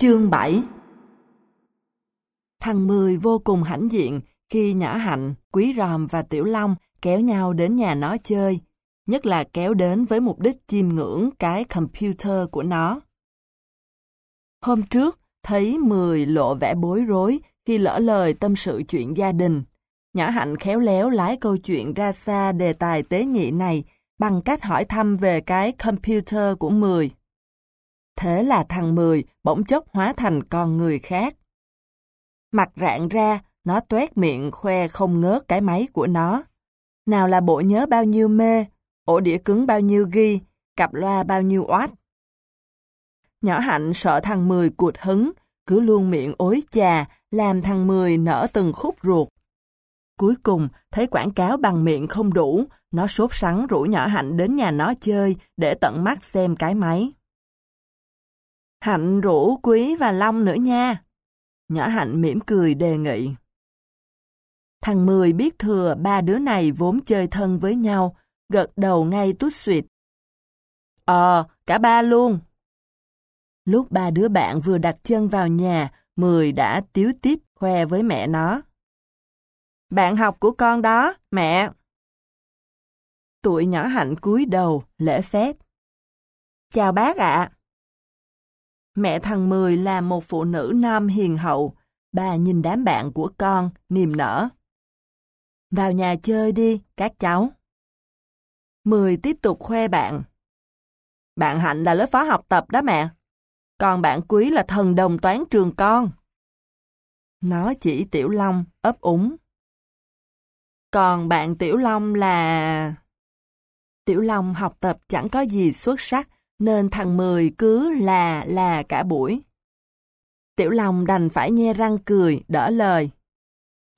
Chương 7 Thằng Mười vô cùng hãnh diện khi Nhã Hạnh, Quý Ròm và Tiểu Long kéo nhau đến nhà nó chơi, nhất là kéo đến với mục đích chiêm ngưỡng cái computer của nó. Hôm trước, thấy Mười lộ vẻ bối rối khi lỡ lời tâm sự chuyện gia đình. Nhã Hạnh khéo léo lái câu chuyện ra xa đề tài tế nhị này bằng cách hỏi thăm về cái computer của Mười. Thế là thằng Mười bỗng chốc hóa thành con người khác. Mặt rạng ra, nó tuét miệng khoe không ngớt cái máy của nó. Nào là bộ nhớ bao nhiêu mê, ổ đĩa cứng bao nhiêu ghi, cặp loa bao nhiêu oát. Nhỏ Hạnh sợ thằng Mười cuột hứng, cứ luôn miệng ối chà, làm thằng Mười nở từng khúc ruột. Cuối cùng, thấy quảng cáo bằng miệng không đủ, nó sốt sắng rủ nhỏ Hạnh đến nhà nó chơi để tận mắt xem cái máy. Hạnh rủ Quý và Long nữa nha. Nhỏ Hạnh mỉm cười đề nghị. Thằng Mười biết thừa ba đứa này vốn chơi thân với nhau, gật đầu ngay tút suyệt. Ờ, cả ba luôn. Lúc ba đứa bạn vừa đặt chân vào nhà, Mười đã tiếu tít khoe với mẹ nó. Bạn học của con đó, mẹ. Tuổi nhỏ hạnh cúi đầu, lễ phép. Chào bác ạ. Mẹ thằng Mười là một phụ nữ nam hiền hậu. Bà nhìn đám bạn của con, niềm nở. Vào nhà chơi đi, các cháu. Mười tiếp tục khoe bạn. Bạn Hạnh là lớp phó học tập đó mẹ. Còn bạn Quý là thần đồng toán trường con. Nó chỉ Tiểu Long, ấp úng. Còn bạn Tiểu Long là... Tiểu Long học tập chẳng có gì xuất sắc, nên thằng Mười cứ là là cả buổi. Tiểu Long đành phải nhe răng cười, đỡ lời.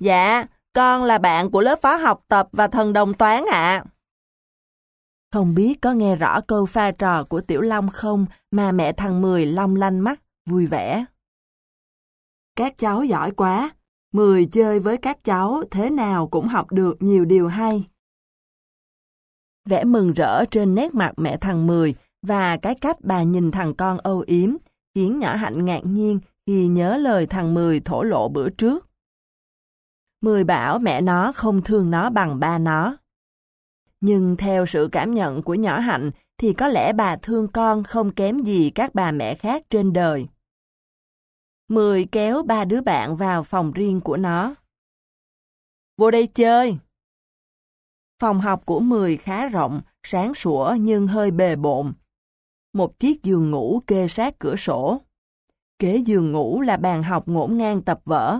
Dạ, con là bạn của lớp phó học tập và thần đồng toán ạ. Không biết có nghe rõ câu pha trò của Tiểu Long không mà mẹ thằng Mười long lanh mắt, vui vẻ. Các cháu giỏi quá, Mười chơi với các cháu thế nào cũng học được nhiều điều hay. Vẻ mừng rỡ trên nét mặt mẹ thằng Mười và cái cách bà nhìn thằng con âu yếm khiến nhỏ hạnh ngạc nhiên khi nhớ lời thằng Mười thổ lộ bữa trước. Mười bảo mẹ nó không thương nó bằng ba nó. Nhưng theo sự cảm nhận của nhỏ hạnh thì có lẽ bà thương con không kém gì các bà mẹ khác trên đời. Mười kéo ba đứa bạn vào phòng riêng của nó. Vô đây chơi! Phòng học của Mười khá rộng, sáng sủa nhưng hơi bề bộn. Một chiếc giường ngủ kê sát cửa sổ. Kế giường ngủ là bàn học ngổn ngang tập vở.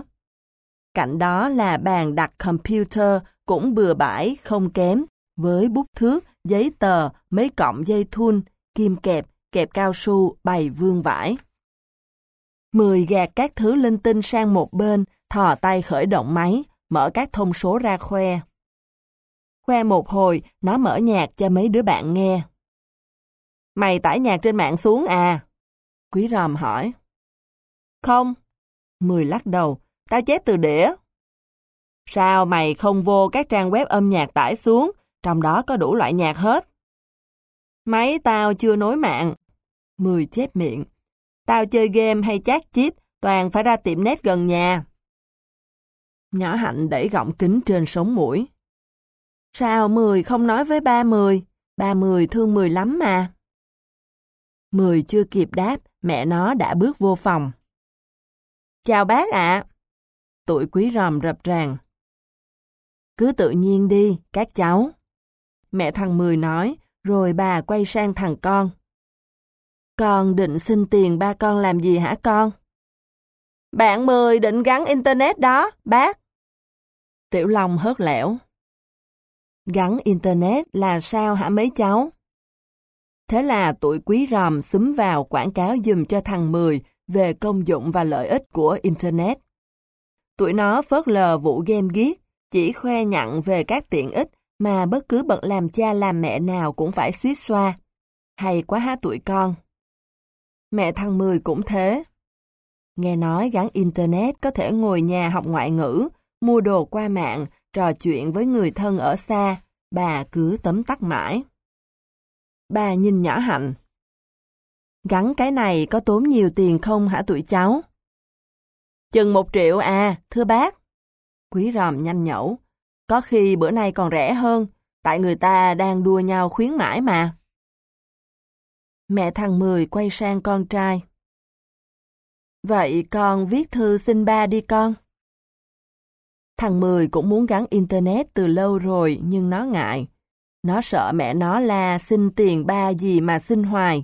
Cạnh đó là bàn đặt computer cũng bừa bãi, không kém, với bút thước, giấy tờ, mấy cọng dây thun, kim kẹp, kẹp cao su, bày vương vải. Mười gạt các thứ linh tinh sang một bên, thò tay khởi động máy, mở các thông số ra khoe. Khoe một hồi, nó mở nhạc cho mấy đứa bạn nghe. Mày tải nhạc trên mạng xuống à? Quý ròm hỏi. Không. Mười lắc đầu, tao chép từ đĩa. Sao mày không vô các trang web âm nhạc tải xuống, trong đó có đủ loại nhạc hết. Máy tao chưa nối mạng. Mười chép miệng. Tao chơi game hay chat chít, toàn phải ra tiệm net gần nhà. Nhỏ Hạnh đẩy gọng kính trên sống mũi. Sao Mười không nói với ba Mười? Ba Mười thương Mười lắm mà. Mười chưa kịp đáp, mẹ nó đã bước vô phòng. Chào bác ạ. Tuổi quý ròm rập ràng. Cứ tự nhiên đi, các cháu. Mẹ thằng Mười nói, rồi bà quay sang thằng con. Con định xin tiền ba con làm gì hả con? Bạn Mười định gắn Internet đó, bác. Tiểu Long hớt lẻo. Gắn Internet là sao hả mấy cháu? Thế là tụi quý ròm xúm vào quảng cáo dùm cho thằng Mười về công dụng và lợi ích của Internet. Tụi nó phớt lờ vụ game ghiết, chỉ khoe nhặn về các tiện ích mà bất cứ bậc làm cha làm mẹ nào cũng phải suýt xoa. Hay quá há tụi con. Mẹ thằng Mười cũng thế. Nghe nói gắn Internet có thể ngồi nhà học ngoại ngữ, mua đồ qua mạng, trò chuyện với người thân ở xa, bà cứ tấm tắc mãi. Bà nhìn nhỏ hạnh. Gắn cái này có tốn nhiều tiền không hả tụi cháu? Chừng một triệu à, thưa bác. Quý ròm nhanh nhẩu. Có khi bữa nay còn rẻ hơn, tại người ta đang đua nhau khuyến mãi mà. Mẹ thằng Mười quay sang con trai. Vậy con viết thư xin ba đi con. Thằng Mười cũng muốn gắn Internet từ lâu rồi nhưng nó ngại. Nó sợ mẹ nó la xin tiền ba gì mà xin hoài.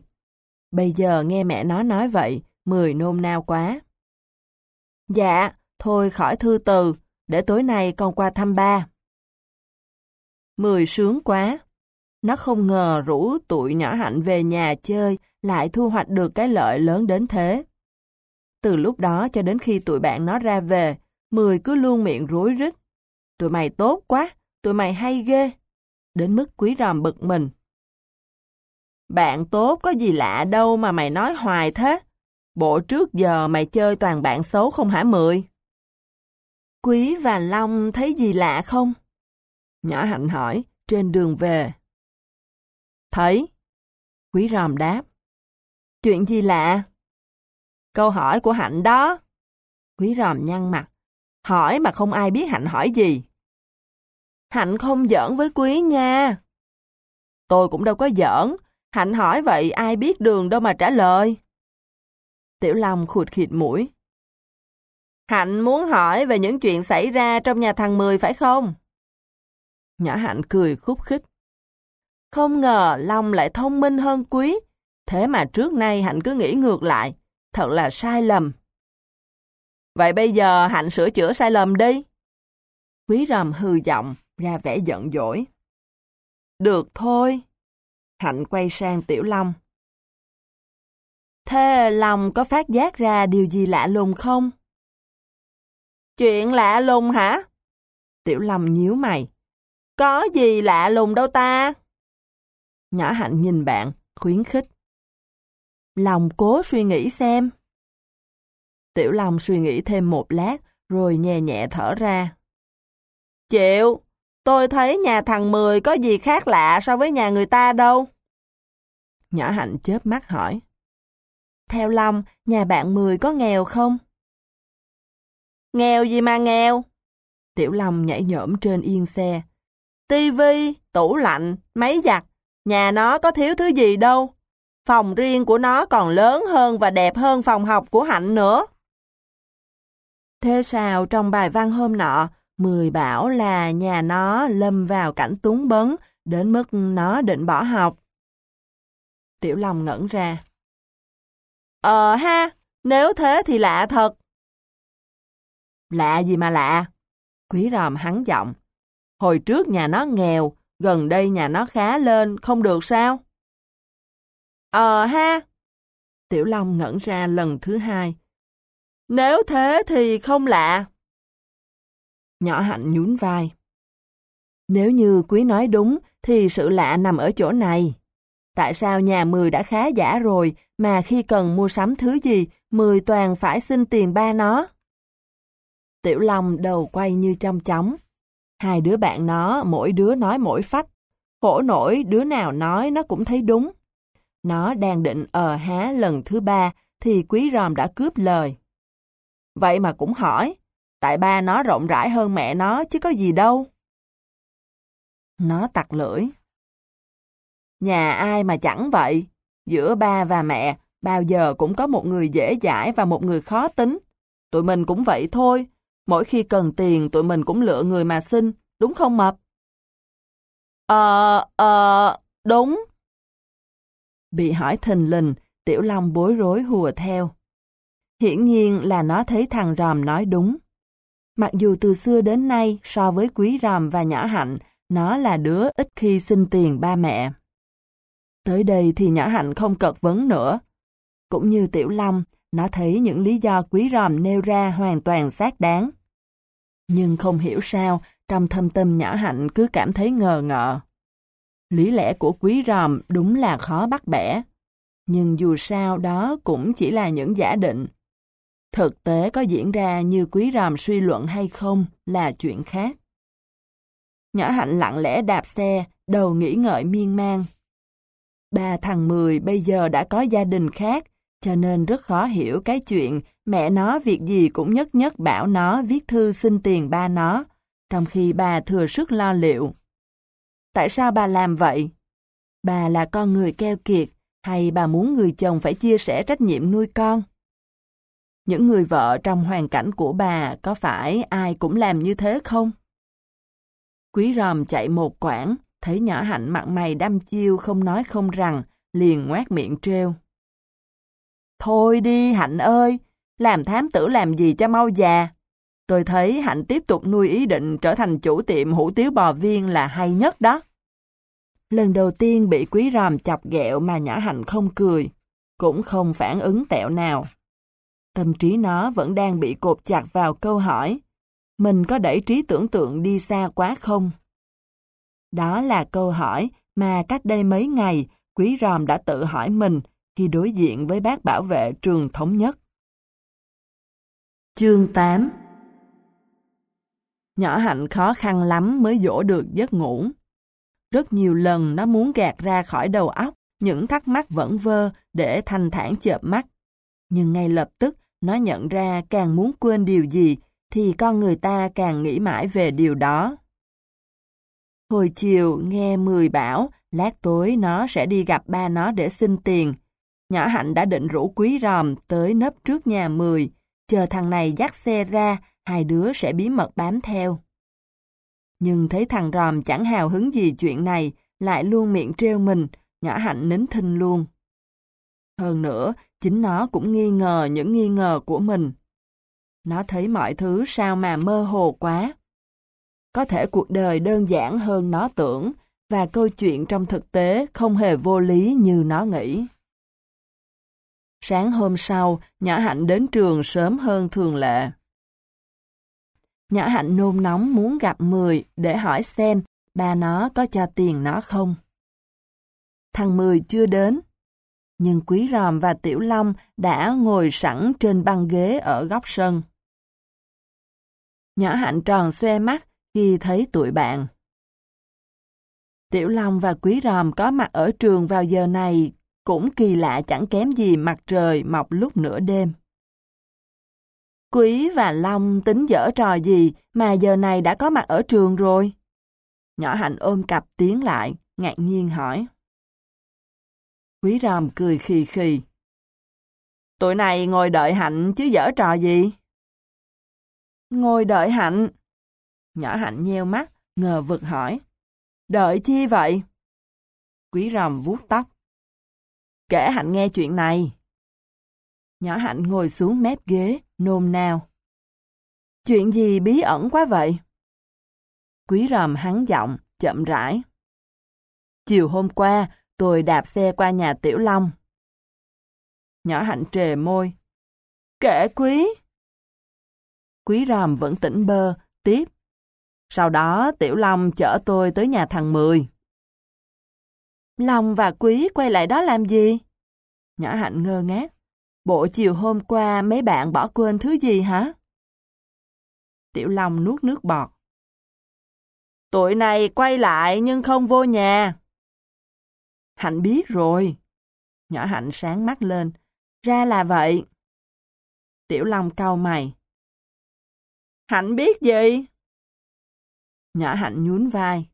Bây giờ nghe mẹ nó nói vậy, Mười nôn nao quá. Dạ, thôi khỏi thư từ, để tối nay con qua thăm ba. Mười sướng quá. Nó không ngờ rủ tụi nhỏ hạnh về nhà chơi lại thu hoạch được cái lợi lớn đến thế. Từ lúc đó cho đến khi tụi bạn nó ra về, Mười cứ luôn miệng rối rít. Tụi mày tốt quá, tụi mày hay ghê. Đến mức quý ròm bực mình. Bạn tốt có gì lạ đâu mà mày nói hoài thế. Bộ trước giờ mày chơi toàn bạn xấu không hả Mười? Quý và Long thấy gì lạ không? Nhỏ Hạnh hỏi, trên đường về. Thấy. Quý ròm đáp. Chuyện gì lạ? Câu hỏi của Hạnh đó. Quý ròm nhăn mặt. Hỏi mà không ai biết Hạnh hỏi gì. Hạnh không giỡn với Quý nha. Tôi cũng đâu có giỡn. Hạnh hỏi vậy ai biết đường đâu mà trả lời. Tiểu Long khụt khịt mũi. Hạnh muốn hỏi về những chuyện xảy ra trong nhà thằng Mười phải không? Nhỏ Hạnh cười khúc khích. Không ngờ Long lại thông minh hơn Quý. Thế mà trước nay Hạnh cứ nghĩ ngược lại. Thật là sai lầm. Vậy bây giờ Hạnh sửa chữa sai lầm đi. Quý rầm hư giọng, ra vẻ giận dỗi. Được thôi. Hạnh quay sang Tiểu Long. Thế Long có phát giác ra điều gì lạ lùng không? Chuyện lạ lùng hả? Tiểu Long nhíu mày. Có gì lạ lùng đâu ta? Nhỏ Hạnh nhìn bạn, khuyến khích. Lòng cố suy nghĩ xem. Tiểu Long suy nghĩ thêm một lát, rồi nhẹ nhẹ thở ra. Chịu, tôi thấy nhà thằng Mười có gì khác lạ so với nhà người ta đâu. Nhỏ Hạnh chớp mắt hỏi. Theo Long, nhà bạn Mười có nghèo không? Nghèo gì mà nghèo? Tiểu Long nhảy nhổm trên yên xe. Tivi, tủ lạnh, máy giặt, nhà nó có thiếu thứ gì đâu. Phòng riêng của nó còn lớn hơn và đẹp hơn phòng học của Hạnh nữa. Thế sao trong bài văn hôm nọ, Mười bảo là nhà nó lâm vào cảnh túng bấn đến mức nó định bỏ học. Tiểu Long ngẩn ra. Ờ ha, nếu thế thì lạ thật. Lạ gì mà lạ? Quý ròm hắn giọng. Hồi trước nhà nó nghèo, gần đây nhà nó khá lên, không được sao? Ờ ha. Tiểu Long ngẩn ra lần thứ hai. Nếu thế thì không lạ. Nhỏ hạnh nhún vai. Nếu như quý nói đúng thì sự lạ nằm ở chỗ này. Tại sao nhà Mười đã khá giả rồi mà khi cần mua sắm thứ gì Mười toàn phải xin tiền ba nó? Tiểu Long đầu quay như chong chóng. Hai đứa bạn nó mỗi đứa nói mỗi phách. Khổ nổi đứa nào nói nó cũng thấy đúng. Nó đang định ờ há lần thứ ba thì quý ròm đã cướp lời. Vậy mà cũng hỏi, tại ba nó rộng rãi hơn mẹ nó chứ có gì đâu. Nó tặc lưỡi. Nhà ai mà chẳng vậy, giữa ba và mẹ bao giờ cũng có một người dễ dãi và một người khó tính. Tụi mình cũng vậy thôi, mỗi khi cần tiền tụi mình cũng lựa người mà xin, đúng không Mập? Ờ, ờ, đúng. Bị hỏi thình lình, Tiểu Long bối rối hùa theo. Hiển nhiên là nó thấy thằng Ròm nói đúng. Mặc dù từ xưa đến nay so với quý Ròm và nhỏ hạnh, nó là đứa ít khi xin tiền ba mẹ. Tới đây thì nhỏ hạnh không cật vấn nữa. Cũng như Tiểu Long, nó thấy những lý do quý Ròm nêu ra hoàn toàn xác đáng. Nhưng không hiểu sao, trong thâm tâm nhỏ hạnh cứ cảm thấy ngờ ngợ. Lý lẽ của quý Ròm đúng là khó bắt bẻ. Nhưng dù sao đó cũng chỉ là những giả định. Thực tế có diễn ra như quý ròm suy luận hay không là chuyện khác. Nhỏ hạnh lặng lẽ đạp xe, đầu nghĩ ngợi miên man. Ba thằng Mười bây giờ đã có gia đình khác, cho nên rất khó hiểu cái chuyện mẹ nó việc gì cũng nhất nhất bảo nó viết thư xin tiền ba nó, trong khi bà thừa sức lo liệu. Tại sao bà làm vậy? Bà là con người keo kiệt, hay bà muốn người chồng phải chia sẻ trách nhiệm nuôi con? Những người vợ trong hoàn cảnh của bà có phải ai cũng làm như thế không? Quý ròm chạy một quãng, thấy nhỏ hạnh mặt mày đăm chiêu không nói không rằng, liền ngoát miệng treo. Thôi đi Hạnh ơi, làm thám tử làm gì cho mau già. Tôi thấy Hạnh tiếp tục nuôi ý định trở thành chủ tiệm hủ tiếu bò viên là hay nhất đó. Lần đầu tiên bị quý ròm chọc ghẹo mà nhỏ Hạnh không cười, cũng không phản ứng tẹo nào. Tâm trí nó vẫn đang bị cột chặt vào câu hỏi, mình có đẩy trí tưởng tượng đi xa quá không? Đó là câu hỏi mà cách đây mấy ngày quý ròm đã tự hỏi mình khi đối diện với bác bảo vệ trường thống nhất. Chương 8 Nhỏ hạnh khó khăn lắm mới dỗ được giấc ngủ. Rất nhiều lần nó muốn gạt ra khỏi đầu óc những thắc mắc vẫn vơ để thanh thản chợp mắt. Nhưng ngay lập tức nó nhận ra càng muốn quên điều gì thì con người ta càng nghĩ mãi về điều đó. Hồi chiều nghe Mười bảo lát tối nó sẽ đi gặp ba nó để xin tiền. Nhỏ Hạnh đã định rủ quý ròm tới nấp trước nhà Mười, chờ thằng này dắt xe ra, hai đứa sẽ bí mật bám theo. Nhưng thấy thằng ròm chẳng hào hứng gì chuyện này, lại luôn miệng treo mình, nhỏ Hạnh nín thinh luôn. Hơn nữa, chính nó cũng nghi ngờ những nghi ngờ của mình. Nó thấy mọi thứ sao mà mơ hồ quá. Có thể cuộc đời đơn giản hơn nó tưởng, và câu chuyện trong thực tế không hề vô lý như nó nghĩ. Sáng hôm sau, Nhỏ Hạnh đến trường sớm hơn thường lệ. Nhỏ Hạnh nôn nóng muốn gặp Mười để hỏi xem ba nó có cho tiền nó không. Thằng Mười chưa đến, nhưng Quý Ròm và Tiểu Long đã ngồi sẵn trên băng ghế ở góc sân. Nhỏ Hạnh tròn xoe mắt khi thấy tụi bạn. Tiểu Long và Quý Ròm có mặt ở trường vào giờ này cũng kỳ lạ chẳng kém gì mặt trời mọc lúc nửa đêm. Quý và Long tính dở trò gì mà giờ này đã có mặt ở trường rồi? Nhỏ Hạnh ôm cặp tiến lại, ngạc nhiên hỏi. Quý Ròm cười khì khì. Tụi này ngồi đợi Hạnh chứ dở trò gì? Ngồi đợi Hạnh. Nhỏ Hạnh nheo mắt, ngờ vực hỏi. Đợi chi vậy? Quý Ròm vuốt tóc. Kể Hạnh nghe chuyện này. Nhỏ Hạnh ngồi xuống mép ghế, nôn nao. Chuyện gì bí ẩn quá vậy? Quý ròm hắn giọng, chậm rãi. Chiều hôm qua, tôi đạp xe qua nhà Tiểu Long. Nhỏ Hạnh trề môi. Kể quý. Quý ròm vẫn tỉnh bơ, tiếp. Sau đó Tiểu Long chở tôi tới nhà thằng Mười. Long và Quý quay lại đó làm gì? Nhỏ Hạnh ngơ ngác. Bộ chiều hôm qua mấy bạn bỏ quên thứ gì hả? Tiểu Long nuốt nước bọt. Tụi này quay lại nhưng không vô nhà. Hạnh biết rồi. Nhỏ Hạnh sáng mắt lên. Ra là vậy. Tiểu Long cau mày. Hạnh biết gì? Nhỏ Hạnh nhún vai.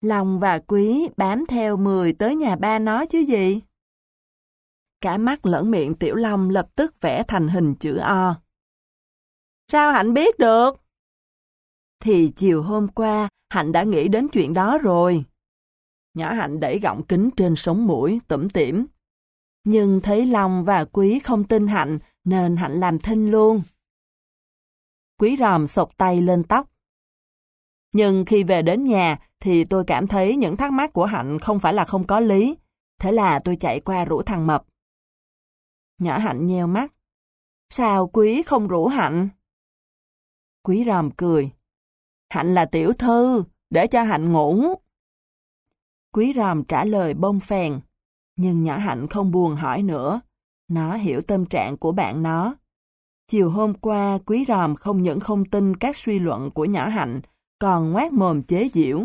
Long và Quý bám theo mười tới nhà ba nó chứ gì? Cả mắt lẫn miệng Tiểu Long lập tức vẽ thành hình chữ O. Sao Hạnh biết được? Thì chiều hôm qua, Hạnh đã nghĩ đến chuyện đó rồi. Nhỏ Hạnh đẩy gọng kính trên sống mũi, tẩm tỉm. Nhưng thấy Long và Quý không tin Hạnh, nên Hạnh làm thinh luôn. Quý ròm sộc tay lên tóc. Nhưng khi về đến nhà, thì tôi cảm thấy những thắc mắc của Hạnh không phải là không có lý. Thế là tôi chạy qua rủ thằng Mập. Nhỏ Hạnh nheo mắt. Sao Quý không rủ Hạnh? Quý ròm cười. Hạnh là tiểu thư, để cho Hạnh ngủ. Quý ròm trả lời bông phèn, nhưng nhỏ Hạnh không buồn hỏi nữa. Nó hiểu tâm trạng của bạn nó. Chiều hôm qua, Quý ròm không những không tin các suy luận của nhỏ Hạnh, còn ngoát mồm chế giễu.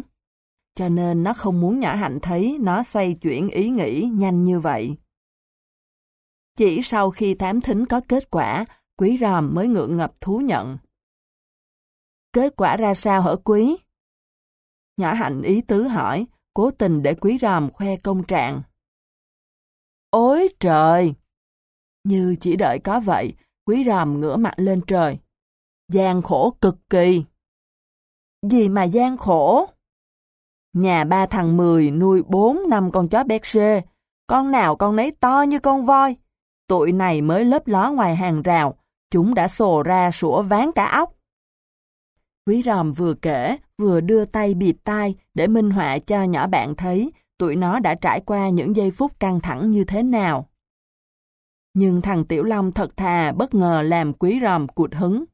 cho nên nó không muốn nhỏ hạnh thấy nó xoay chuyển ý nghĩ nhanh như vậy. Chỉ sau khi thám thính có kết quả, quý ròm mới ngượng ngập thú nhận. Kết quả ra sao hở quý? Nhỏ hạnh ý tứ hỏi, cố tình để quý ròm khoe công trạng. Ôi trời! Như chỉ đợi có vậy, quý ròm ngửa mặt lên trời. gian khổ cực kỳ. Gì mà gian khổ? Nhà ba thằng mười nuôi bốn năm con chó Berkshire, con nào con nấy to như con voi. Tụi này mới lớp ló ngoài hàng rào, chúng đã sồ ra sủa ván cả óc. Quý ròm vừa kể, vừa đưa tay bịt tai để minh họa cho nhỏ bạn thấy tụi nó đã trải qua những giây phút căng thẳng như thế nào. Nhưng thằng Tiểu Long thật thà bất ngờ làm quý ròm cụt hứng.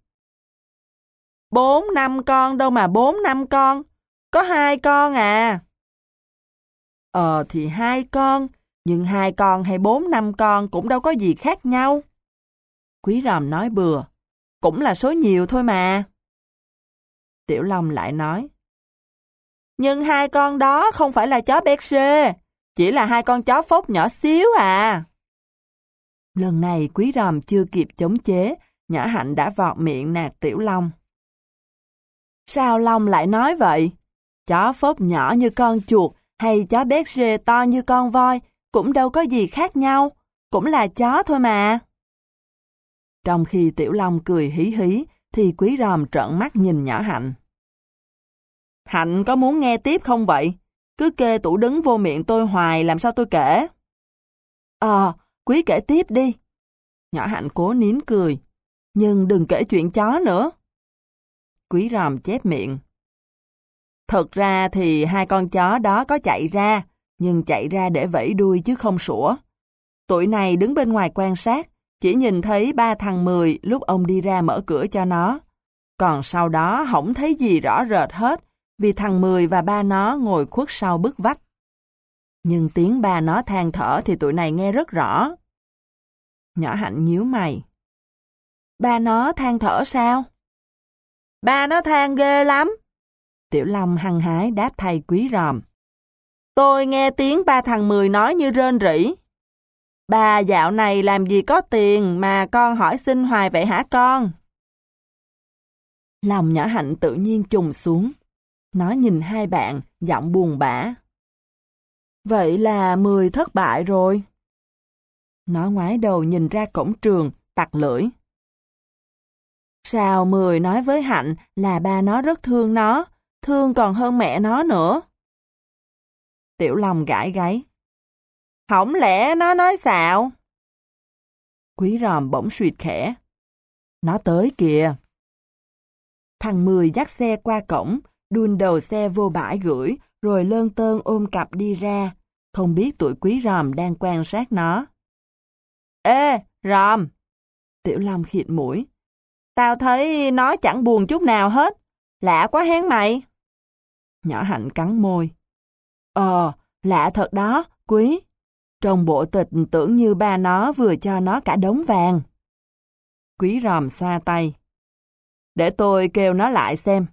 Bốn năm con đâu mà bốn năm con, có hai con à. Ờ thì hai con, nhưng hai con hay bốn năm con cũng đâu có gì khác nhau. Quý ròm nói bừa, cũng là số nhiều thôi mà. Tiểu Long lại nói. Nhưng hai con đó không phải là chó Berger, chỉ là hai con chó phốc nhỏ xíu à. Lần này quý ròm chưa kịp chống chế, nhỏ hạnh đã vọt miệng nạt Tiểu Long. Sao Long lại nói vậy? Chó phốc nhỏ như con chuột hay chó Berger to như con voi cũng đâu có gì khác nhau, cũng là chó thôi mà. Trong khi Tiểu Long cười hí hí, thì quý ròm trợn mắt nhìn nhỏ Hạnh. Hạnh có muốn nghe tiếp không vậy? Cứ kê tủ đứng vô miệng tôi hoài làm sao tôi kể? Ờ, quý kể tiếp đi. Nhỏ Hạnh cố nín cười. Nhưng đừng kể chuyện chó nữa. Quý ròm chép miệng. Thật ra thì hai con chó đó có chạy ra, nhưng chạy ra để vẫy đuôi chứ không sủa. Tụi này đứng bên ngoài quan sát, chỉ nhìn thấy ba thằng mười lúc ông đi ra mở cửa cho nó. Còn sau đó không thấy gì rõ rệt hết, vì thằng Mười và ba nó ngồi khuất sau bức vách. Nhưng tiếng ba nó than thở thì tụi này nghe rất rõ. Nhỏ hạnh nhíu mày. Ba nó than thở sao? Ba nó than ghê lắm. Tiểu Long hăng hái đáp thầy quý ròm. Tôi nghe tiếng ba thằng Mười nói như rên rỉ. Bà dạo này làm gì có tiền mà con hỏi xin hoài vậy hả con? Lòng nhỏ hạnh tự nhiên trùng xuống. Nó nhìn hai bạn, giọng buồn bã. Vậy là mười thất bại rồi. Nó ngoái đầu nhìn ra cổng trường, tặc lưỡi. Sao mười nói với Hạnh là ba nó rất thương nó, thương còn hơn mẹ nó nữa. Tiểu lòng gãi gáy. Không lẽ nó nói xạo? Quý ròm bỗng suyệt khẽ. Nó tới kìa. Thằng Mười dắt xe qua cổng, đun đầu xe vô bãi gửi, rồi lơn tơn ôm cặp đi ra, không biết tuổi quý ròm đang quan sát nó. Ê, ròm! Tiểu Long khịt mũi. Tao thấy nó chẳng buồn chút nào hết. Lạ quá hén mày. Nhỏ hạnh cắn môi. Ờ, lạ thật đó, quý. Trong bộ tịch tưởng như ba nó vừa cho nó cả đống vàng. Quý ròm xoa tay. Để tôi kêu nó lại xem.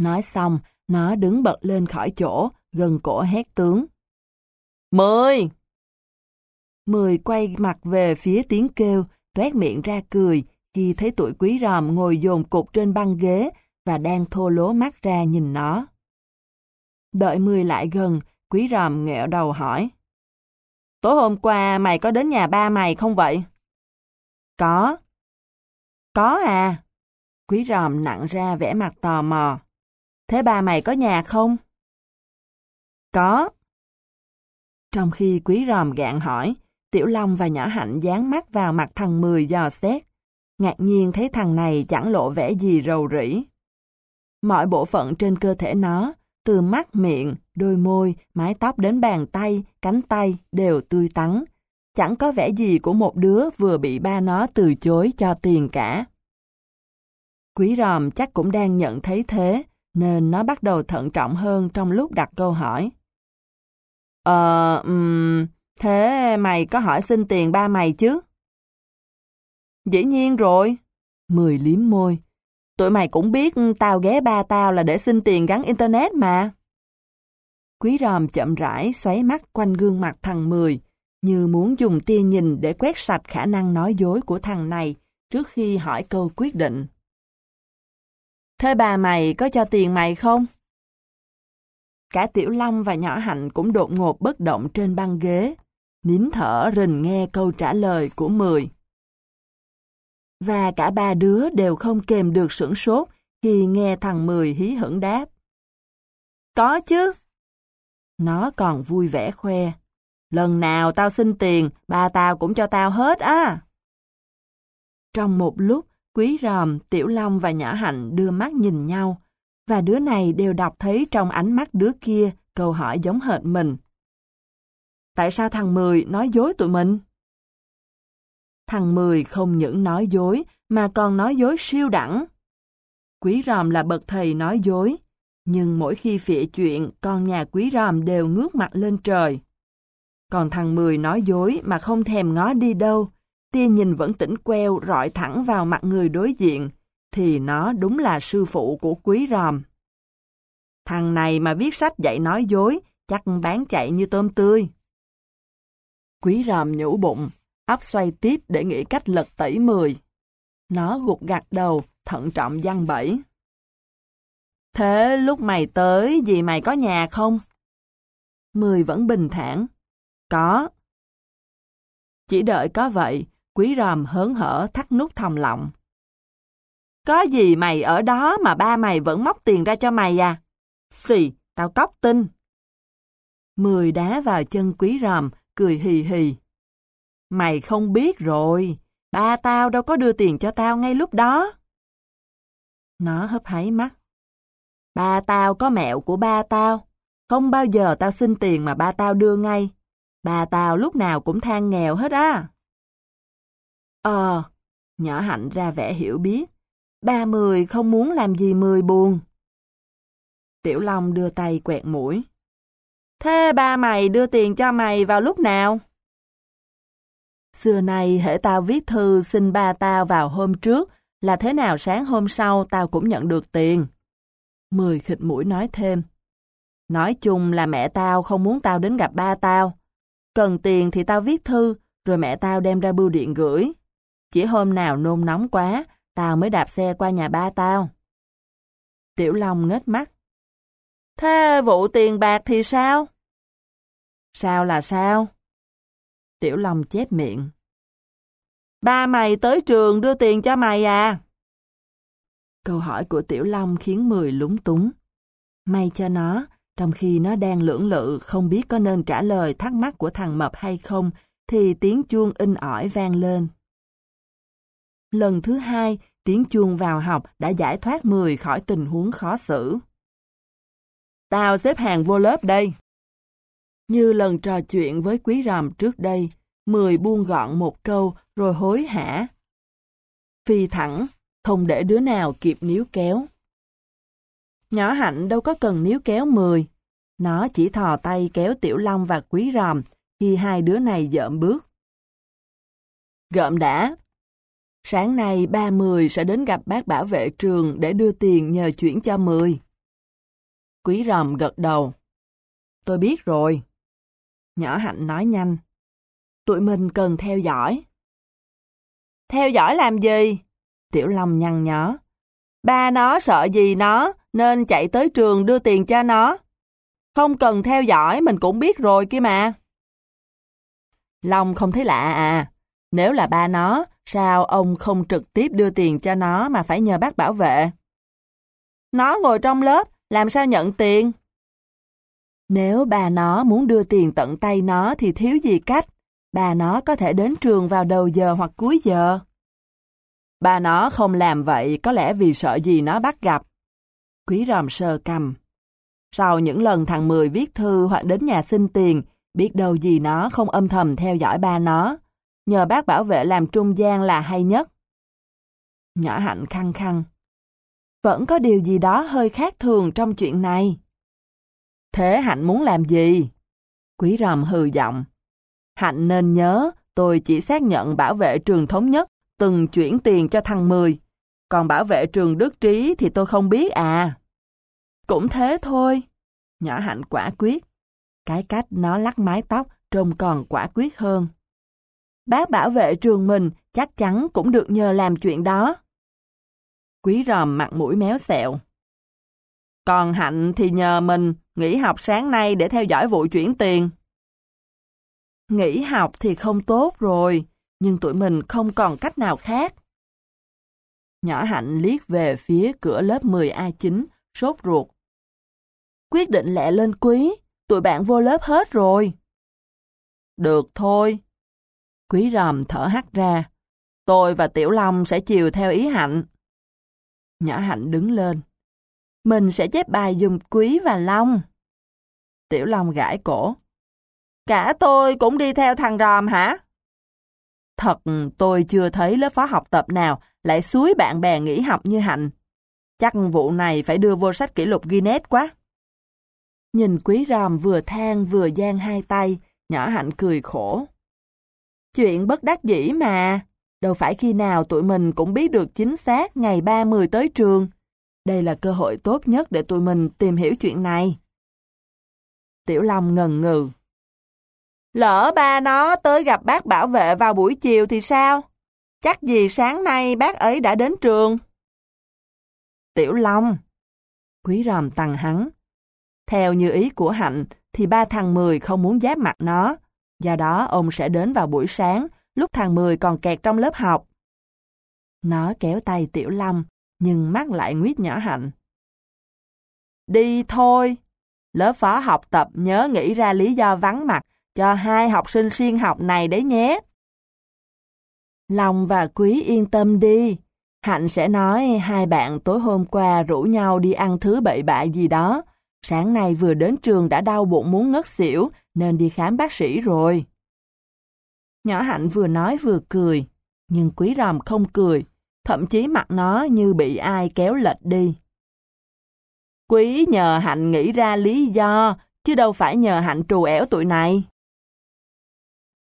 Nói xong, nó đứng bật lên khỏi chỗ, gần cổ hét tướng. Mười! Mười quay mặt về phía tiếng kêu, tuét miệng ra cười, khi thấy tuổi quý ròm ngồi dồn cục trên băng ghế và đang thô lố mắt ra nhìn nó. Đợi Mười lại gần, quý ròm nghẹo đầu hỏi. Tối hôm qua mày có đến nhà ba mày không vậy? Có. Có à? Quý ròm nặng ra vẻ mặt tò mò. Thế ba mày có nhà không? Có. Trong khi quý ròm gạn hỏi, Tiểu Long và Nhỏ Hạnh dán mắt vào mặt thằng Mười dò xét. Ngạc nhiên thấy thằng này chẳng lộ vẻ gì rầu rĩ. Mọi bộ phận trên cơ thể nó, từ mắt miệng, đôi môi, mái tóc đến bàn tay, cánh tay đều tươi tắn. Chẳng có vẻ gì của một đứa vừa bị ba nó từ chối cho tiền cả. Quý ròm chắc cũng đang nhận thấy thế, nên nó bắt đầu thận trọng hơn trong lúc đặt câu hỏi. Ờ, um, thế mày có hỏi xin tiền ba mày chứ? Dĩ nhiên rồi. Mười liếm môi. Tụi mày cũng biết tao ghé ba tao là để xin tiền gắn internet mà. Quý ròm chậm rãi xoáy mắt quanh gương mặt thằng Mười, như muốn dùng tia nhìn để quét sạch khả năng nói dối của thằng này trước khi hỏi câu quyết định. Thế bà mày có cho tiền mày không? Cả Tiểu Long và Nhỏ Hạnh cũng đột ngột bất động trên băng ghế, nín thở rình nghe câu trả lời của Mười. Và cả ba đứa đều không kềm được sửng sốt khi nghe thằng Mười hí hửng đáp. Có chứ. Nó còn vui vẻ khoe. Lần nào tao xin tiền, ba tao cũng cho tao hết á. Trong một lúc, Quý Ròm, Tiểu Long và Nhỏ Hạnh đưa mắt nhìn nhau, và đứa này đều đọc thấy trong ánh mắt đứa kia câu hỏi giống hệt mình. Tại sao thằng Mười nói dối tụi mình? Thằng Mười không những nói dối, mà còn nói dối siêu đẳng. Quý Ròm là bậc thầy nói dối, nhưng mỗi khi phịa chuyện, con nhà Quý Ròm đều ngước mặt lên trời. Còn thằng Mười nói dối mà không thèm ngó đi đâu, tia nhìn vẫn tỉnh queo rọi thẳng vào mặt người đối diện, thì nó đúng là sư phụ của quý ròm. Thằng này mà viết sách dạy nói dối, chắc bán chạy như tôm tươi. Quý ròm nhủ bụng, óc xoay tiếp để nghĩ cách lật tẩy mười. Nó gục gặt đầu, thận trọng răng bẫy. Thế lúc mày tới, gì mày có nhà không? Mười vẫn bình thản. Có. Chỉ đợi có vậy, quý ròm hớn hở thắt nút thòng lọng. Có gì mày ở đó mà ba mày vẫn móc tiền ra cho mày à? Xì, tao cóc tin. Mười đá vào chân quý ròm, cười hì hì. Mày không biết rồi, ba tao đâu có đưa tiền cho tao ngay lúc đó. Nó hấp háy mắt. Ba tao có mẹo của ba tao. Không bao giờ tao xin tiền mà ba tao đưa ngay. Ba tao lúc nào cũng than nghèo hết á. Ờ, nhỏ hạnh ra vẻ hiểu biết. Ba Mười không muốn làm gì Mười buồn. Tiểu Long đưa tay quẹt mũi. Thế ba mày đưa tiền cho mày vào lúc nào? Xưa nay hễ tao viết thư xin ba tao vào hôm trước là thế nào sáng hôm sau tao cũng nhận được tiền. Mười khịt mũi nói thêm. Nói chung là mẹ tao không muốn tao đến gặp ba tao. Cần tiền thì tao viết thư, rồi mẹ tao đem ra bưu điện gửi. Chỉ hôm nào nôn nóng quá, tao mới đạp xe qua nhà ba tao. Tiểu Long ngết mắt. Thế vụ tiền bạc thì sao? Sao là sao? Tiểu Long chép miệng. Ba mày tới trường đưa tiền cho mày à? Câu hỏi của Tiểu Long khiến Mười lúng túng. May cho nó, trong khi nó đang lưỡng lự không biết có nên trả lời thắc mắc của thằng Mập hay không, thì tiếng chuông in ỏi vang lên. Lần thứ hai, tiếng chuông vào học đã giải thoát Mười khỏi tình huống khó xử. Tao xếp hàng vô lớp đây. Như lần trò chuyện với quý ròm trước đây, Mười buông gọn một câu rồi hối hả. Phi thẳng, không để đứa nào kịp níu kéo. Nhỏ hạnh đâu có cần níu kéo Mười. Nó chỉ thò tay kéo Tiểu Long và Quý Ròm khi hai đứa này dợm bước. Gợm đã, Sáng nay ba Mười sẽ đến gặp bác bảo vệ trường để đưa tiền nhờ chuyển cho Mười. Quý ròm gật đầu. Tôi biết rồi. Nhỏ hạnh nói nhanh. Tụi mình cần theo dõi. Theo dõi làm gì? Tiểu Long nhăn nhó. Ba nó sợ gì nó, nên chạy tới trường đưa tiền cho nó. Không cần theo dõi, mình cũng biết rồi kia mà. Long không thấy lạ à. Nếu là ba nó, sao ông không trực tiếp đưa tiền cho nó mà phải nhờ bác bảo vệ? Nó ngồi trong lớp, làm sao nhận tiền? Nếu bà nó muốn đưa tiền tận tay nó thì thiếu gì cách. Bà nó có thể đến trường vào đầu giờ hoặc cuối giờ. Bà nó không làm vậy có lẽ vì sợ gì nó bắt gặp. Quý ròm sờ cầm. Sau những lần thằng Mười viết thư hoặc đến nhà xin tiền, biết đâu gì nó không âm thầm theo dõi ba nó, nhờ bác bảo vệ làm trung gian là hay nhất. Nhỏ hạnh khăng khăng. Vẫn có điều gì đó hơi khác thường trong chuyện này. Thế Hạnh muốn làm gì? Quý ròm hừ giọng. Hạnh nên nhớ, tôi chỉ xác nhận bảo vệ trường thống nhất từng chuyển tiền cho thằng Mười. Còn bảo vệ trường Đức Trí thì tôi không biết à. Cũng thế thôi. Nhỏ Hạnh quả quyết. Cái cách nó lắc mái tóc trông còn quả quyết hơn. Bác bảo vệ trường mình chắc chắn cũng được nhờ làm chuyện đó. Quý ròm mặt mũi méo xẹo. Còn Hạnh thì nhờ mình nghỉ học sáng nay để theo dõi vụ chuyển tiền. Nghỉ học thì không tốt rồi, nhưng tụi mình không còn cách nào khác. Nhỏ Hạnh liếc về phía cửa lớp 10A9, sốt ruột. Quyết định lẹ lên quý, tụi bạn vô lớp hết rồi. Được thôi. Quý ròm thở hắt ra. Tôi và Tiểu Long sẽ chiều theo ý Hạnh. Nhỏ Hạnh đứng lên. Mình sẽ chép bài dùng Quý và Long. Tiểu Long gãi cổ. Cả tôi cũng đi theo thằng ròm hả? Thật tôi chưa thấy lớp phó học tập nào lại suối bạn bè nghỉ học như Hạnh. Chắc vụ này phải đưa vô sách kỷ lục Guinness quá. Nhìn quý ròm vừa than vừa giang hai tay, nhỏ Hạnh cười khổ. Chuyện bất đắc dĩ mà, đâu phải khi nào tụi mình cũng biết được chính xác ngày 30 tới trường. Đây là cơ hội tốt nhất để tụi mình tìm hiểu chuyện này. Tiểu Long ngần ngừ. Lỡ ba nó tới gặp bác bảo vệ vào buổi chiều thì sao? Chắc gì sáng nay bác ấy đã đến trường. Tiểu Long. Quý ròm tăng hắn. Theo như ý của Hạnh thì ba thằng Mười không muốn giáp mặt nó. Do đó ông sẽ đến vào buổi sáng, lúc thằng Mười còn kẹt trong lớp học. Nó kéo tay Tiểu Long nhưng mắt lại nguyết nhỏ Hạnh. Đi thôi. Lớp phó học tập nhớ nghĩ ra lý do vắng mặt cho hai học sinh xuyên học này đấy nhé. Long và Quý yên tâm đi. Hạnh sẽ nói hai bạn tối hôm qua rủ nhau đi ăn thứ bậy bạ gì đó. Sáng nay vừa đến trường đã đau bụng muốn ngất xỉu nên đi khám bác sĩ rồi. Nhỏ Hạnh vừa nói vừa cười, nhưng Quý Ròm không cười, thậm chí mặt nó như bị ai kéo lệch đi. Quý nhờ Hạnh nghĩ ra lý do, chứ đâu phải nhờ Hạnh trù ẻo tụi này.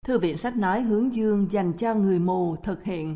Thư viện sách nói hướng dương dành cho người mù thực hiện